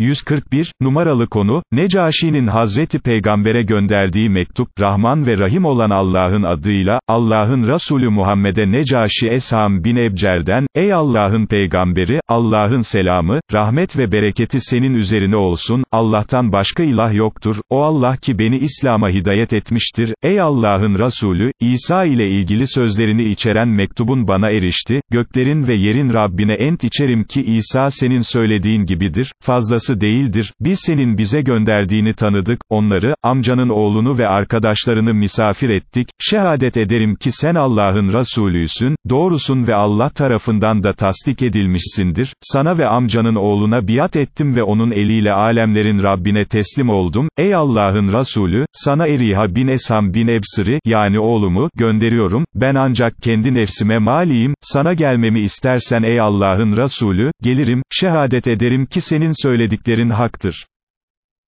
141, numaralı konu, Necaşi'nin Hazreti Peygamber'e gönderdiği mektup, Rahman ve Rahim olan Allah'ın adıyla, Allah'ın Resulü Muhammed'e Necaşi Esham bin Ebcer'den, ey Allah'ın peygamberi, Allah'ın selamı, rahmet ve bereketi senin üzerine olsun, Allah'tan başka ilah yoktur, o Allah ki beni İslam'a hidayet etmiştir, ey Allah'ın Resulü, İsa ile ilgili sözlerini içeren mektubun bana erişti, göklerin ve yerin Rabbine ent içerim ki İsa senin söylediğin gibidir, fazlası değildir, biz senin bize gönderdiğini tanıdık, onları, amcanın oğlunu ve arkadaşlarını misafir ettik, şehadet ederim ki sen Allah'ın Resulüsün, doğrusun ve Allah tarafından da tasdik edilmişsindir, sana ve amcanın oğluna biat ettim ve onun eliyle alemlerin Rabbine teslim oldum, ey Allah'ın Resulü, sana Eriha bin Esham bin Ebsır'ı, yani oğlumu, gönderiyorum, ben ancak kendi nefsime maliyim, sana gelmemi istersen ey Allah'ın Resulü, gelirim, şehadet ederim ki senin söylediklerin haktır.